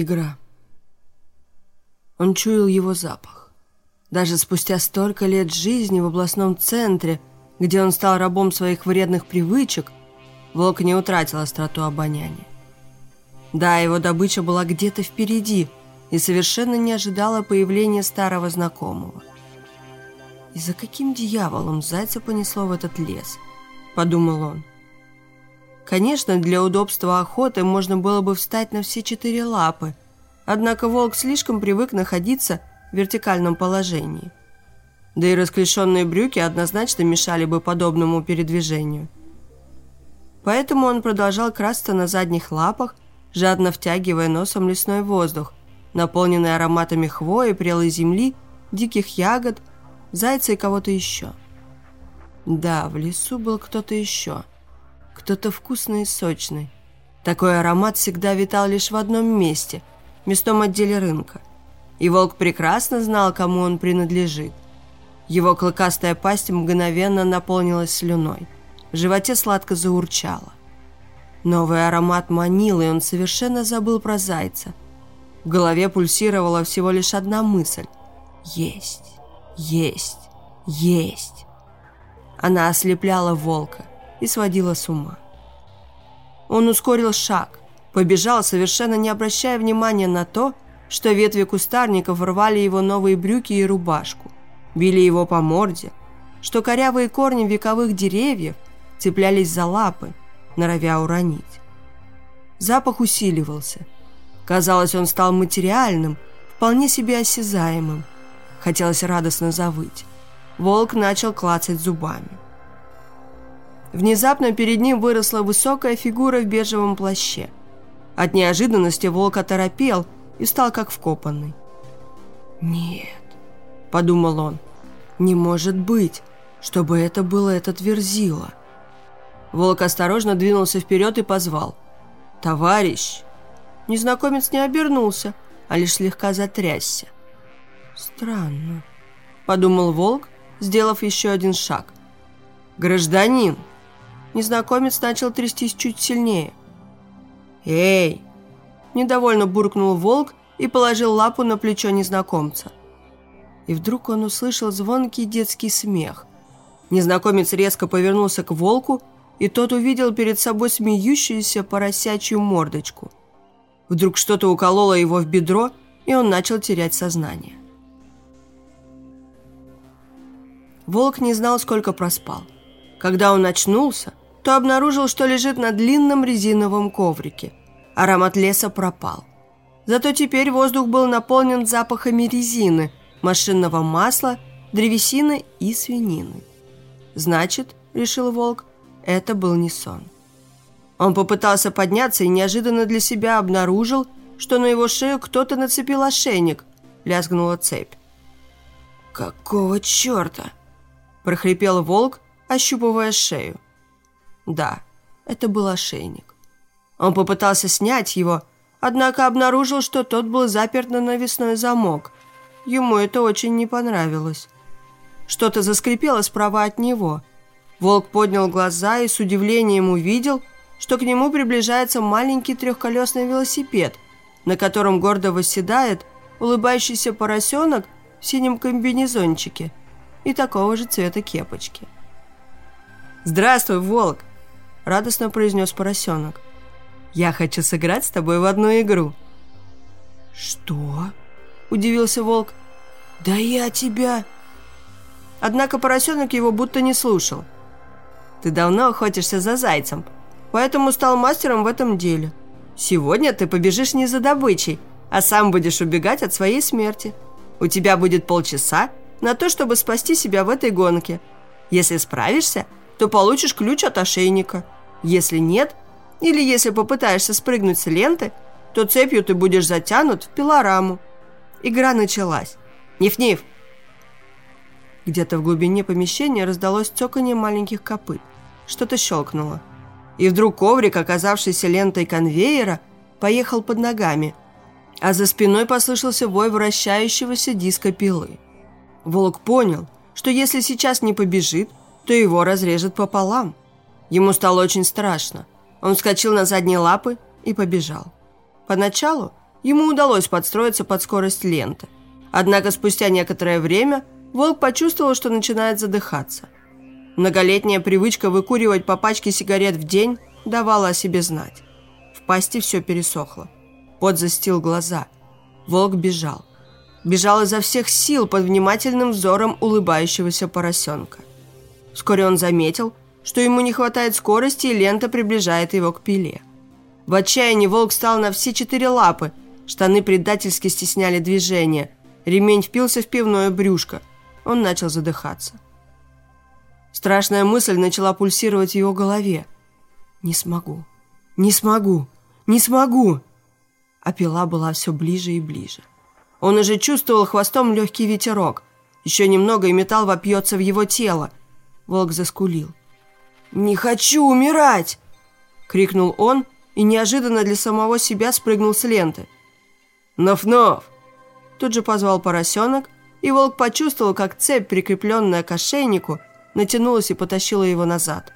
Игра. Он чуял его запах. Даже спустя столько лет жизни в областном центре, где он стал рабом своих вредных привычек, волк не утратил остроту обоняния. Да, его добыча была где-то впереди и совершенно не ожидала появления старого знакомого. «И за каким дьяволом зайца понесло в этот лес?» – подумал он. Конечно, для удобства охоты можно было бы встать на все четыре лапы, однако волк слишком привык находиться в вертикальном положении. Да и расклешенные брюки однозначно мешали бы подобному передвижению. Поэтому он продолжал красться на задних лапах, жадно втягивая носом лесной воздух, наполненный ароматами хвои, прелой земли, диких ягод, зайца и кого-то еще. Да, в лесу был кто-то еще – кто-то вкусный и сочный. Такой аромат всегда витал лишь в одном месте – мясном отделе рынка. И волк прекрасно знал, кому он принадлежит. Его клыкастая пасть мгновенно наполнилась слюной. В животе сладко заурчало. Новый аромат манил, и он совершенно забыл про зайца. В голове пульсировала всего лишь одна мысль – есть, есть, есть. Она ослепляла волка – и сводила с ума. Он ускорил шаг, побежал, совершенно не обращая внимания на то, что ветви кустарников рвали его новые брюки и рубашку, били его по морде, что корявые корни вековых деревьев цеплялись за лапы, норовя уронить. Запах усиливался. Казалось, он стал материальным, вполне себе осязаемым. Хотелось радостно завыть. Волк начал клацать зубами. Внезапно перед ним выросла высокая фигура в бежевом плаще. От неожиданности волк оторопел и стал как вкопанный. «Нет», — подумал он, — «не может быть, чтобы это был этот Верзила». Волк осторожно двинулся вперед и позвал. «Товарищ!» Незнакомец не обернулся, а лишь слегка затрясся. «Странно», — подумал волк, сделав еще один шаг. «Гражданин!» Незнакомец начал трястись чуть сильнее. «Эй!» Недовольно буркнул волк и положил лапу на плечо незнакомца. И вдруг он услышал звонкий детский смех. Незнакомец резко повернулся к волку, и тот увидел перед собой смеющуюся поросячью мордочку. Вдруг что-то укололо его в бедро, и он начал терять сознание. Волк не знал, сколько проспал. Когда он очнулся, то обнаружил, что лежит на длинном резиновом коврике. Аромат леса пропал. Зато теперь воздух был наполнен запахами резины, машинного масла, древесины и свинины. Значит, решил волк, это был не сон. Он попытался подняться и неожиданно для себя обнаружил, что на его шею кто-то нацепил ошейник. Лязгнула цепь. «Какого черта?» – прохрипел волк, ощупывая шею. Да, это был ошейник. Он попытался снять его, однако обнаружил, что тот был заперт на навесной замок. Ему это очень не понравилось. Что-то заскрипело справа от него. Волк поднял глаза и с удивлением увидел, что к нему приближается маленький трехколесный велосипед, на котором гордо восседает улыбающийся поросенок в синем комбинезончике и такого же цвета кепочки. «Здравствуй, волк!» – радостно произнес поросенок. «Я хочу сыграть с тобой в одну игру». «Что?» – удивился волк. «Да я тебя...» Однако поросенок его будто не слушал. «Ты давно охотишься за зайцем, поэтому стал мастером в этом деле. Сегодня ты побежишь не за добычей, а сам будешь убегать от своей смерти. У тебя будет полчаса на то, чтобы спасти себя в этой гонке. Если справишься – то получишь ключ от ошейника. Если нет, или если попытаешься спрыгнуть с ленты, то цепью ты будешь затянут в пилораму. Игра началась. Ниф-ниф! Где-то в глубине помещения раздалось цоканье маленьких копыт. Что-то щелкнуло. И вдруг коврик, оказавшийся лентой конвейера, поехал под ногами, а за спиной послышался вой вращающегося диска пилы. Волк понял, что если сейчас не побежит, то его разрежет пополам. Ему стало очень страшно. Он вскочил на задние лапы и побежал. Поначалу Ему удалось подстроиться под скорость ленты. Однако спустя некоторое время волк почувствовал, что начинает задыхаться. Многолетняя привычка выкуривать по пачке сигарет в день давала о себе знать. В пасти все пересохло. Пот застил глаза. Волк бежал. Бежал изо всех сил под внимательным взором улыбающегося поросенка. Вскоре он заметил, что ему не хватает скорости, и лента приближает его к пиле. В отчаянии волк встал на все четыре лапы, штаны предательски стесняли движение, ремень впился в пивное брюшко. Он начал задыхаться. Страшная мысль начала пульсировать в его голове. «Не смогу, не смогу, не смогу!» А пила была все ближе и ближе. Он уже чувствовал хвостом легкий ветерок. Еще немного, и металл вопьется в его тело. Волк заскулил. «Не хочу умирать!» — крикнул он и неожиданно для самого себя спрыгнул с ленты. «Нов-нов!» Тут же позвал поросенок, и волк почувствовал, как цепь, прикрепленная к ошейнику, натянулась и потащила его назад.